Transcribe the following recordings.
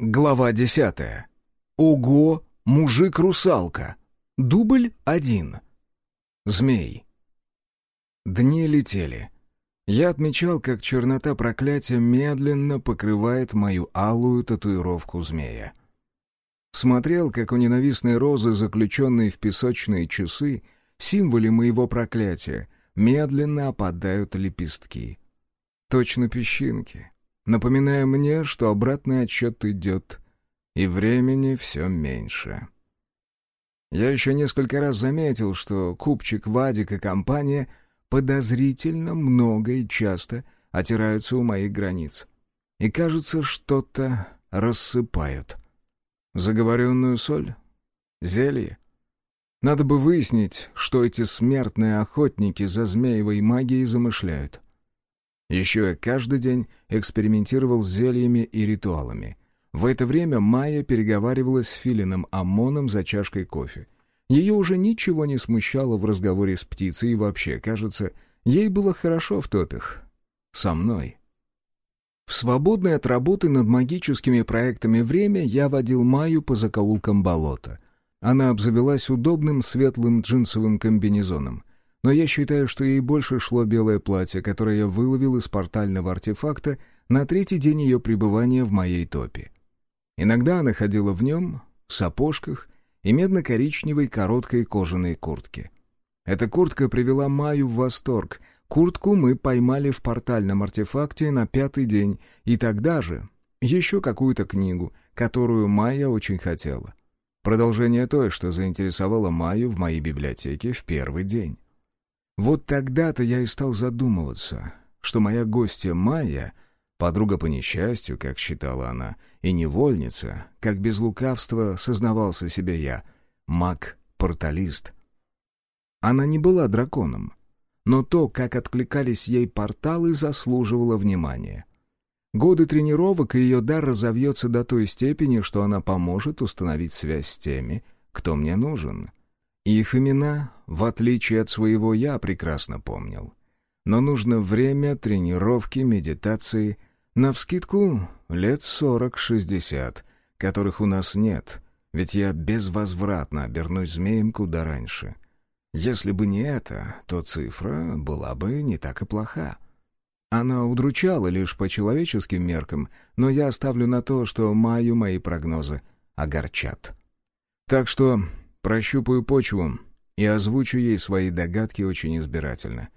Глава десятая. Ого, мужик-русалка. Дубль один. Змей. Дни летели. Я отмечал, как чернота проклятия медленно покрывает мою алую татуировку змея. Смотрел, как у ненавистной розы, заключенной в песочные часы, символе моего проклятия, медленно опадают лепестки. Точно песчинки, напоминая мне, что обратный отсчет идет, и времени все меньше. Я еще несколько раз заметил, что купчик Вадик и компания подозрительно много и часто отираются у моих границ. И, кажется, что-то рассыпают. Заговоренную соль? Зелье? Надо бы выяснить, что эти смертные охотники за змеевой магией замышляют. Еще я каждый день экспериментировал с зельями и ритуалами. В это время Майя переговаривалась с Филином Амоном за чашкой кофе. Ее уже ничего не смущало в разговоре с птицей, и вообще, кажется, ей было хорошо в топях. Со мной. В свободное от работы над магическими проектами время я водил Майю по закоулкам болота. Она обзавелась удобным светлым джинсовым комбинезоном. Но я считаю, что ей больше шло белое платье, которое я выловил из портального артефакта на третий день ее пребывания в моей топе. Иногда она ходила в нем, сапожках и медно-коричневой короткой кожаной куртке. Эта куртка привела Майю в восторг — Куртку мы поймали в портальном артефакте на пятый день, и тогда же еще какую-то книгу, которую Майя очень хотела. Продолжение той, что заинтересовало Майю в моей библиотеке в первый день. Вот тогда-то я и стал задумываться, что моя гостья Майя, подруга по несчастью, как считала она, и невольница, как без лукавства сознавался себе я, маг-порталист. Она не была драконом, но то, как откликались ей порталы, заслуживало внимания. Годы тренировок и ее дар разовьется до той степени, что она поможет установить связь с теми, кто мне нужен. Их имена, в отличие от своего, я прекрасно помнил. Но нужно время, тренировки, медитации, навскидку лет сорок-шестьдесят, которых у нас нет, ведь я безвозвратно обернусь змеем куда раньше. Если бы не это, то цифра была бы не так и плоха. Она удручала лишь по человеческим меркам, но я оставлю на то, что маю мои прогнозы огорчат. Так что прощупаю почву и озвучу ей свои догадки очень избирательно.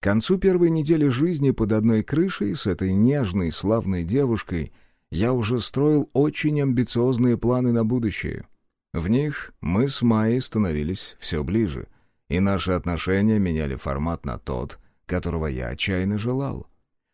К концу первой недели жизни под одной крышей с этой нежной, славной девушкой я уже строил очень амбициозные планы на будущее. В них мы с Майей становились все ближе — и наши отношения меняли формат на тот, которого я отчаянно желал.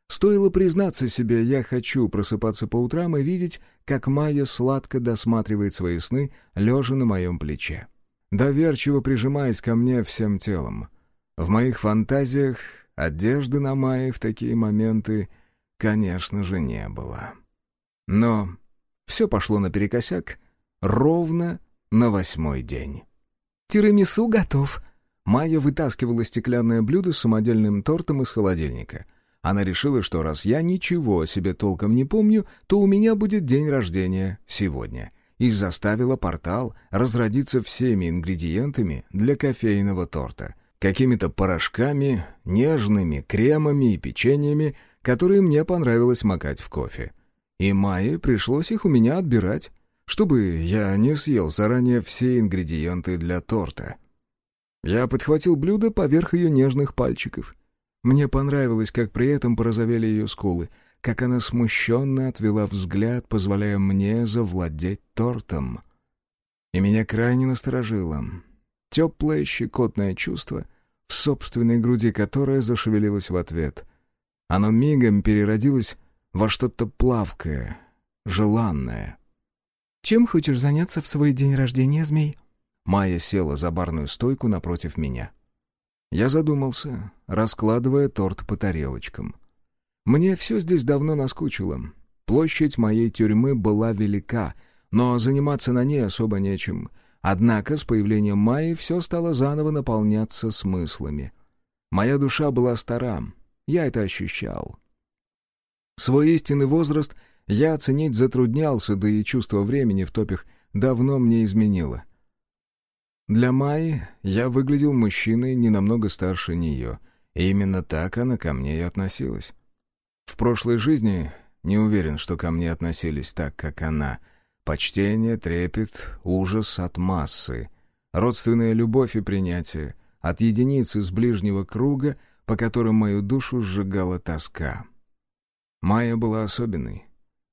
Стоило признаться себе, я хочу просыпаться по утрам и видеть, как Майя сладко досматривает свои сны, лежа на моем плече. Доверчиво прижимаясь ко мне всем телом. В моих фантазиях одежды на Майе в такие моменты, конечно же, не было. Но все пошло наперекосяк ровно на восьмой день. «Тирамису готов», Майя вытаскивала стеклянное блюдо с самодельным тортом из холодильника. Она решила, что раз я ничего о себе толком не помню, то у меня будет день рождения сегодня. И заставила портал разродиться всеми ингредиентами для кофейного торта. Какими-то порошками, нежными кремами и печеньями, которые мне понравилось макать в кофе. И Майе пришлось их у меня отбирать, чтобы я не съел заранее все ингредиенты для торта. Я подхватил блюдо поверх ее нежных пальчиков. Мне понравилось, как при этом порозовели ее скулы, как она смущенно отвела взгляд, позволяя мне завладеть тортом. И меня крайне насторожило. Теплое щекотное чувство, в собственной груди которое зашевелилось в ответ. Оно мигом переродилось во что-то плавкое, желанное. «Чем хочешь заняться в свой день рождения, змей?» Майя села за барную стойку напротив меня. Я задумался, раскладывая торт по тарелочкам. Мне все здесь давно наскучило. Площадь моей тюрьмы была велика, но заниматься на ней особо нечем. Однако с появлением Майи все стало заново наполняться смыслами. Моя душа была стара, я это ощущал. Свой истинный возраст я оценить затруднялся, да и чувство времени в топях давно мне изменило. Для Майи я выглядел мужчиной не намного старше нее, и именно так она ко мне и относилась. В прошлой жизни не уверен, что ко мне относились так, как она. Почтение, трепет, ужас от массы, родственная любовь и принятие, от единицы из ближнего круга, по которым мою душу сжигала тоска. Майя была особенной.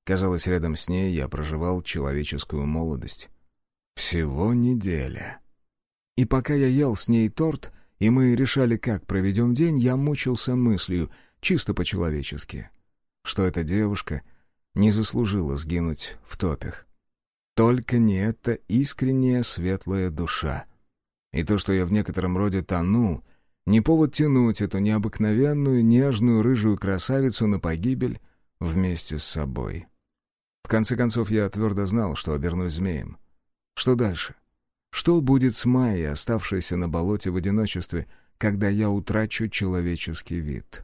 Казалось, рядом с ней я проживал человеческую молодость. Всего неделя. И пока я ел с ней торт, и мы решали, как проведем день, я мучился мыслью, чисто по-человечески, что эта девушка не заслужила сгинуть в топях. Только не эта искренняя светлая душа. И то, что я в некотором роде тону, не повод тянуть эту необыкновенную, нежную, рыжую красавицу на погибель вместе с собой. В конце концов, я твердо знал, что обернусь змеем. Что дальше? Что будет с Майей, оставшейся на болоте в одиночестве, когда я утрачу человеческий вид?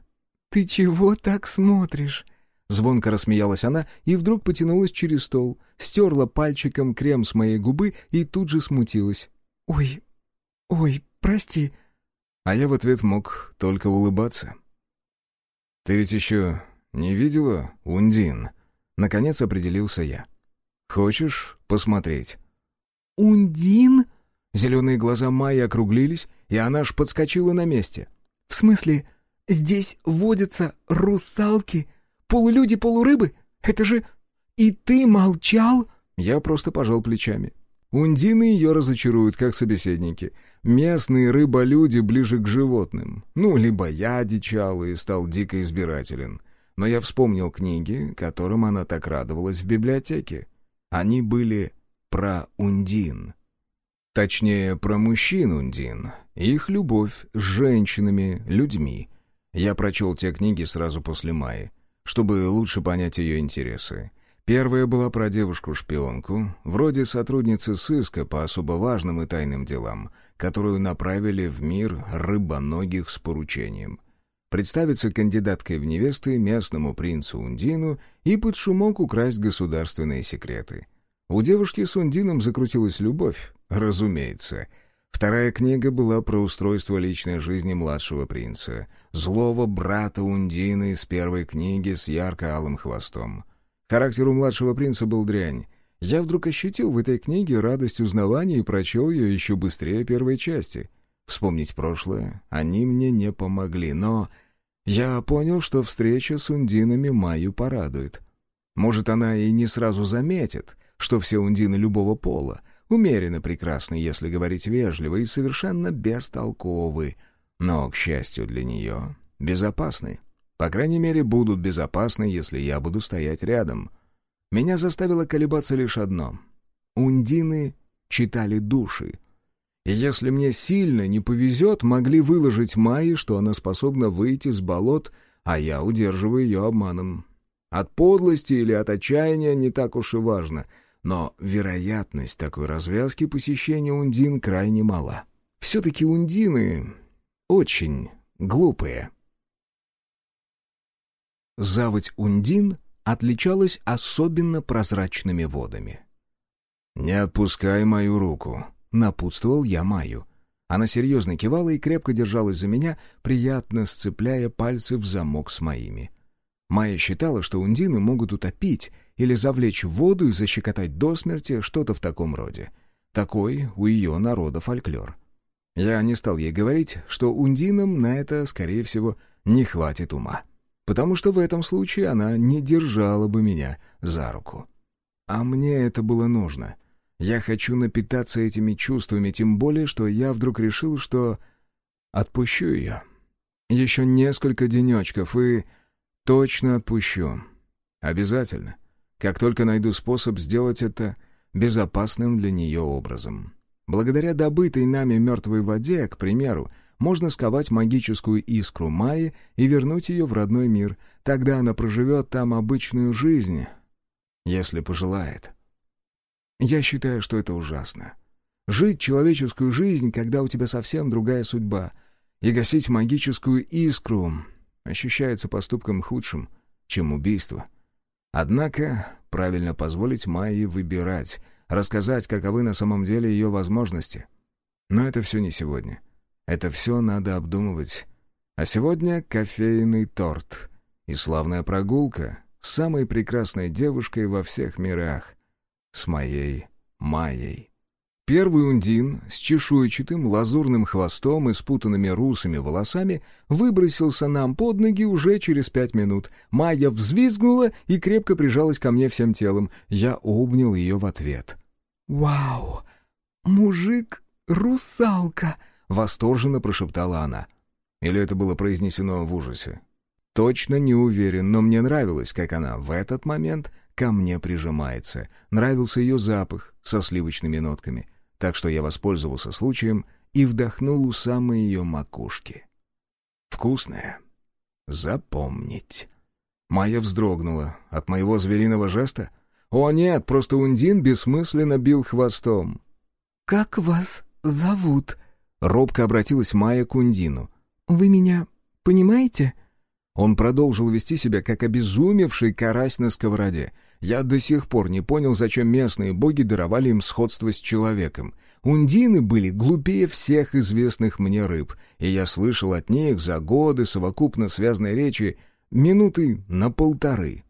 «Ты чего так смотришь?» Звонко рассмеялась она и вдруг потянулась через стол, стерла пальчиком крем с моей губы и тут же смутилась. «Ой, ой, прости». А я в ответ мог только улыбаться. «Ты ведь еще не видела Ундин?» Наконец определился я. «Хочешь посмотреть?» «Ундин?» Зеленые глаза Майи округлились, и она аж подскочила на месте. «В смысле, здесь водятся русалки, полулюди-полурыбы? Это же... И ты молчал?» Я просто пожал плечами. Ундины ее разочаруют, как собеседники. Местные рыболюди ближе к животным. Ну, либо я дичал и стал дико избирателен. Но я вспомнил книги, которым она так радовалась в библиотеке. Они были про Ундин. Точнее, про мужчин Ундин. Их любовь с женщинами, людьми. Я прочел те книги сразу после Майи, чтобы лучше понять ее интересы. Первая была про девушку-шпионку, вроде сотрудницы сыска по особо важным и тайным делам, которую направили в мир рыбоногих с поручением. Представиться кандидаткой в невесты местному принцу Ундину и под шумок украсть государственные секреты. У девушки с Ундином закрутилась любовь, разумеется. Вторая книга была про устройство личной жизни младшего принца, злого брата Ундины из первой книги с ярко-алым хвостом. Характер у младшего принца был дрянь. Я вдруг ощутил в этой книге радость узнавания и прочел ее еще быстрее первой части. Вспомнить прошлое они мне не помогли, но я понял, что встреча с Ундинами Майю порадует. Может, она и не сразу заметит, что все ундины любого пола умеренно прекрасны, если говорить вежливо, и совершенно бестолковы, но, к счастью для нее, безопасны. По крайней мере, будут безопасны, если я буду стоять рядом. Меня заставило колебаться лишь одно. Ундины читали души. И если мне сильно не повезет, могли выложить Майе, что она способна выйти с болот, а я удерживаю ее обманом. От подлости или от отчаяния не так уж и важно — но вероятность такой развязки посещения Ундин крайне мала. Все-таки Ундины очень глупые. Заводь Ундин отличалась особенно прозрачными водами. «Не отпускай мою руку», — напутствовал я Маю. Она серьезно кивала и крепко держалась за меня, приятно сцепляя пальцы в замок с моими. Майя считала, что ундины могут утопить или завлечь в воду и защекотать до смерти, что-то в таком роде. Такой у ее народа фольклор. Я не стал ей говорить, что ундинам на это, скорее всего, не хватит ума. Потому что в этом случае она не держала бы меня за руку. А мне это было нужно. Я хочу напитаться этими чувствами, тем более, что я вдруг решил, что отпущу ее. Еще несколько денечков, и точно отпущу. Обязательно как только найду способ сделать это безопасным для нее образом. Благодаря добытой нами мертвой воде, к примеру, можно сковать магическую искру Майи и вернуть ее в родной мир. Тогда она проживет там обычную жизнь, если пожелает. Я считаю, что это ужасно. Жить человеческую жизнь, когда у тебя совсем другая судьба, и гасить магическую искру ощущается поступком худшим, чем убийство. Однако правильно позволить Майе выбирать, рассказать, каковы на самом деле ее возможности. Но это все не сегодня. Это все надо обдумывать. А сегодня кофейный торт и славная прогулка с самой прекрасной девушкой во всех мирах, с моей Майей. Первый ундин с чешуйчатым лазурным хвостом и спутанными русыми волосами выбросился нам под ноги уже через пять минут. Майя взвизгнула и крепко прижалась ко мне всем телом. Я обнял ее в ответ. «Вау! Мужик-русалка!» — восторженно прошептала она. Или это было произнесено в ужасе? Точно не уверен, но мне нравилось, как она в этот момент ко мне прижимается. Нравился ее запах со сливочными нотками — так что я воспользовался случаем и вдохнул у самой ее макушки. Вкусное. Запомнить. Майя вздрогнула от моего звериного жеста. О нет, просто Ундин бессмысленно бил хвостом. «Как вас зовут?» Робко обратилась Майя к Ундину. «Вы меня понимаете?» Он продолжил вести себя, как обезумевший карась на сковороде — я до сих пор не понял, зачем местные боги даровали им сходство с человеком. Ундины были глупее всех известных мне рыб, и я слышал от них за годы совокупно связанной речи минуты на полторы.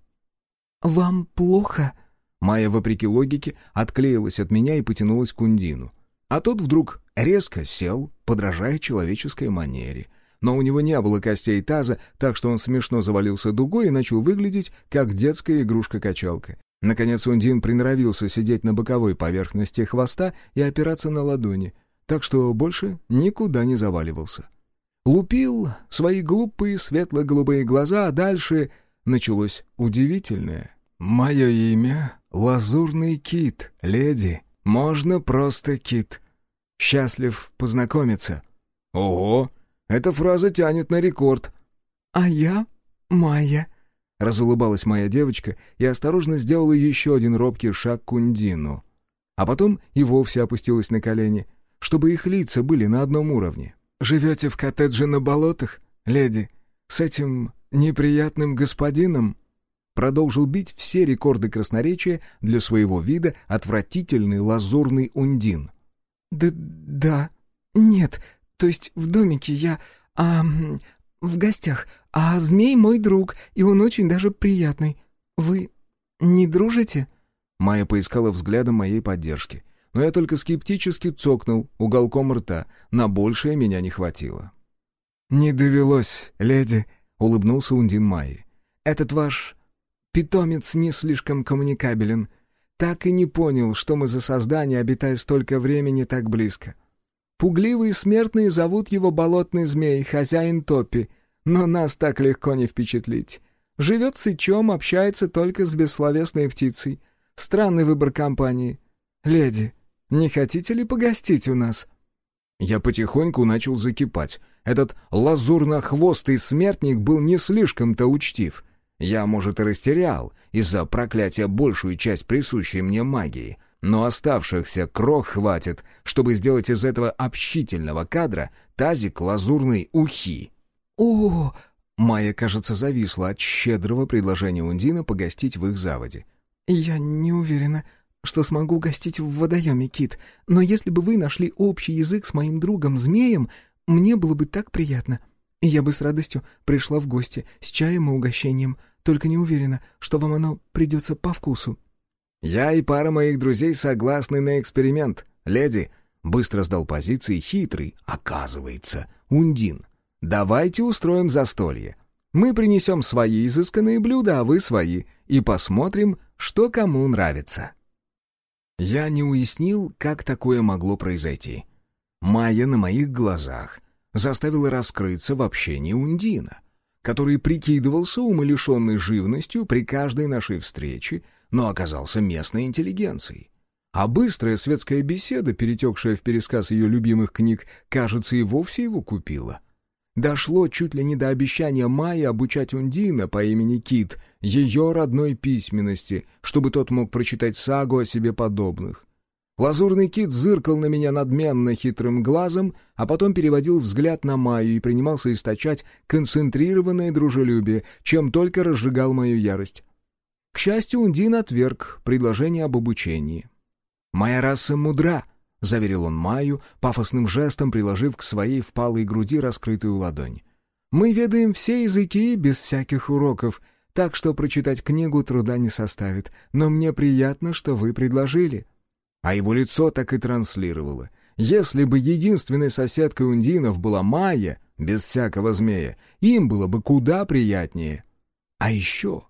«Вам плохо?» Майя, вопреки логике, отклеилась от меня и потянулась к Ундину. А тот вдруг резко сел, подражая человеческой манере — но у него не было костей таза, так что он смешно завалился дугой и начал выглядеть, как детская игрушка-качалка. Наконец Ундин приноровился сидеть на боковой поверхности хвоста и опираться на ладони, так что больше никуда не заваливался. Лупил свои глупые светло-голубые глаза, а дальше началось удивительное. «Мое имя — Лазурный Кит, леди. Можно просто Кит. Счастлив познакомиться». «Ого! Эта фраза тянет на рекорд. «А я Майя», — разулыбалась моя девочка и осторожно сделала еще один робкий шаг к Ундину. А потом и вовсе опустилась на колени, чтобы их лица были на одном уровне. «Живете в коттедже на болотах, леди, с этим неприятным господином?» Продолжил бить все рекорды красноречия для своего вида отвратительный лазурный Ундин. «Да... да... нет, то есть в домике я... а... в гостях. А змей мой друг, и он очень даже приятный. Вы не дружите?» Майя поискала взглядом моей поддержки. Но я только скептически цокнул уголком рта. На большее меня не хватило. «Не довелось, леди», — улыбнулся Ундин Майи. «Этот ваш питомец не слишком коммуникабелен. Так и не понял, что мы за создание, обитая столько времени так близко. Пугливые смертные зовут его болотный змей, хозяин топи, но нас так легко не впечатлить. Живет сычом, общается только с бессловесной птицей. Странный выбор компании. Леди, не хотите ли погостить у нас?» Я потихоньку начал закипать. Этот лазурно-хвостый смертник был не слишком-то учтив. Я, может, и растерял из-за проклятия большую часть присущей мне магии, но оставшихся крох хватит, чтобы сделать из этого общительного кадра тазик лазурной ухи. О, Майя, кажется, зависла от щедрого предложения Ундина погостить в их заводе. «Я не уверена, что смогу гостить в водоеме, Кит, но если бы вы нашли общий язык с моим другом-змеем, мне было бы так приятно. Я бы с радостью пришла в гости с чаем и угощением, только не уверена, что вам оно придется по вкусу». «Я и пара моих друзей согласны на эксперимент, леди», — быстро сдал позиции хитрый, оказывается, Ундин. «Давайте устроим застолье. Мы принесем свои изысканные блюда, а вы свои, и посмотрим, что кому нравится». Я не уяснил, как такое могло произойти. Майя на моих глазах заставила раскрыться в общении Ундина, который прикидывался умалишенной живностью при каждой нашей встрече но оказался местной интеллигенцией. А быстрая светская беседа, перетекшая в пересказ ее любимых книг, кажется, и вовсе его купила. Дошло чуть ли не до обещания Майи обучать Ундина по имени Кит ее родной письменности, чтобы тот мог прочитать сагу о себе подобных. Лазурный кит зыркал на меня надменно хитрым глазом, а потом переводил взгляд на Майю и принимался источать концентрированное дружелюбие, чем только разжигал мою ярость. К счастью, Ундин отверг предложение об обучении. «Моя раса мудра», — заверил он Майю, пафосным жестом приложив к своей впалой груди раскрытую ладонь. «Мы ведаем все языки без всяких уроков, так что прочитать книгу труда не составит, но мне приятно, что вы предложили». А его лицо так и транслировало. Если бы единственной соседкой Ундинов была Майя, без всякого змея, им было бы куда приятнее. А еще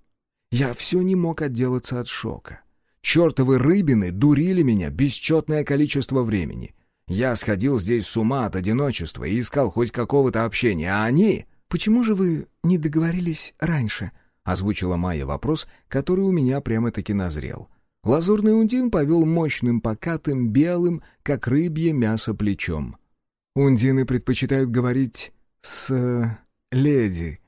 я все не мог отделаться от шока. Чертовы рыбины дурили меня бесчетное количество времени. Я сходил здесь с ума от одиночества и искал хоть какого-то общения, а они... «Почему же вы не договорились раньше?» — озвучила Майя вопрос, который у меня прямо-таки назрел. Лазурный ундин повел мощным, покатым, белым, как рыбье мясо плечом. «Ундины предпочитают говорить с... Э, леди.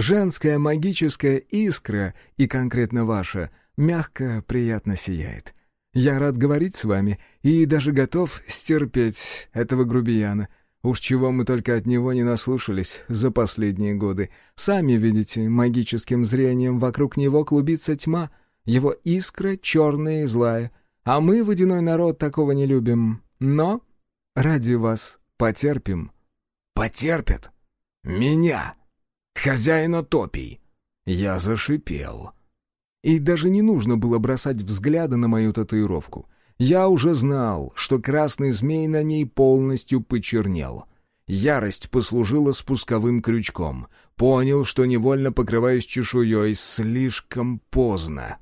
Женская магическая искра, и конкретно ваша, мягко, приятно сияет. Я рад говорить с вами и даже готов стерпеть этого грубияна. Уж чего мы только от него не наслушались за последние годы. Сами видите, магическим зрением вокруг него клубится тьма, его искра черная и злая. А мы, водяной народ, такого не любим. Но ради вас потерпим». «Потерпят? Меня? Хозяина топий?» Я зашипел. И даже не нужно было бросать взгляды на мою татуировку. Я уже знал, что красный змей на ней полностью почернел. Ярость послужила спусковым крючком. Понял, что невольно покрываюсь чешуей слишком поздно.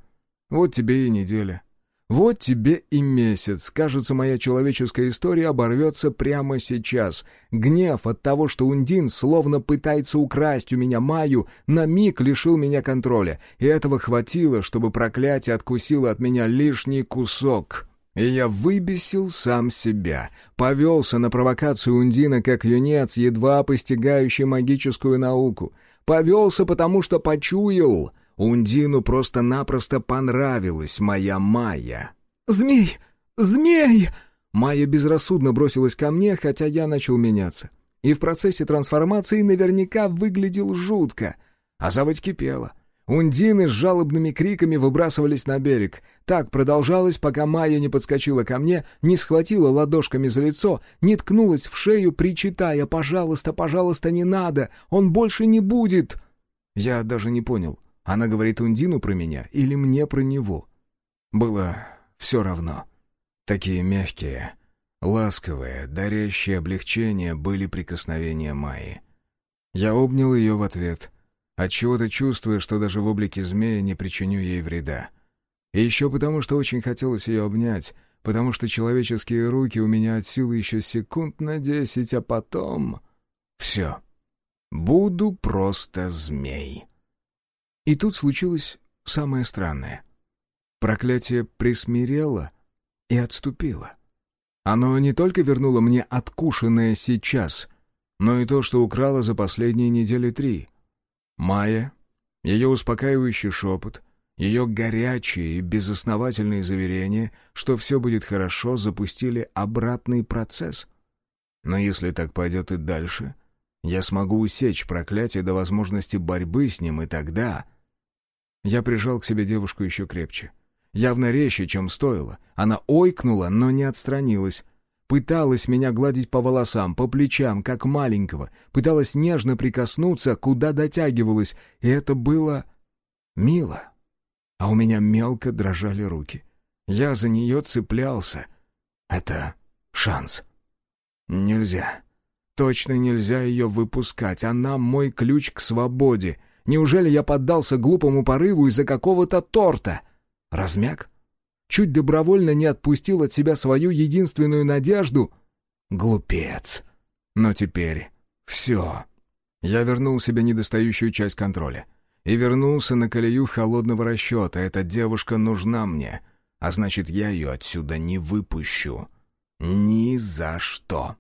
Вот тебе и неделя. Вот тебе и месяц. Кажется, моя человеческая история оборвется прямо сейчас. Гнев от того, что Ундин словно пытается украсть у меня Маю, на миг лишил меня контроля. И этого хватило, чтобы проклятие откусило от меня лишний кусок. И я выбесил сам себя. Повелся на провокацию Ундина, как юнец, едва постигающий магическую науку. Повелся, потому что почуял — Ундину просто-напросто понравилась моя Майя. «Змей! Змей!» Майя безрассудно бросилась ко мне, хотя я начал меняться. И в процессе трансформации наверняка выглядел жутко. А заводь кипела. Ундины с жалобными криками выбрасывались на берег. Так продолжалось, пока Майя не подскочила ко мне, не схватила ладошками за лицо, не ткнулась в шею, причитая «Пожалуйста, пожалуйста, не надо! Он больше не будет!» Я даже не понял, она говорит Ундину про меня или мне про него? Было все равно. Такие мягкие, ласковые, дарящие облегчение были прикосновения Майи. Я обнял ее в ответ, отчего-то чувствуя, что даже в облике змея не причиню ей вреда. И еще потому, что очень хотелось ее обнять, потому что человеческие руки у меня от силы еще секунд на десять, а потом... Все. Буду просто змей. И тут случилось самое странное. Проклятие присмирело и отступило. Оно не только вернуло мне откушенное сейчас, но и то, что украло за последние недели три. Майя, ее успокаивающий шепот, ее горячие и безосновательные заверения, что все будет хорошо, запустили обратный процесс. Но если так пойдет и дальше, я смогу усечь проклятие до возможности борьбы с ним, и тогда... Я прижал к себе девушку еще крепче. Явно резче, чем стоило. Она ойкнула, но не отстранилась. Пыталась меня гладить по волосам, по плечам, как маленького. Пыталась нежно прикоснуться, куда дотягивалась. И это было... мило. А у меня мелко дрожали руки. Я за нее цеплялся. Это шанс. Нельзя. Точно нельзя ее выпускать. Она мой ключ к свободе. Неужели я поддался глупому порыву из-за какого-то торта? Размяк? Чуть добровольно не отпустил от себя свою единственную надежду? Глупец. Но теперь все. Я вернул себе недостающую часть контроля. И вернулся на колею холодного расчета. Эта девушка нужна мне. А значит, я ее отсюда не выпущу. Ни за что.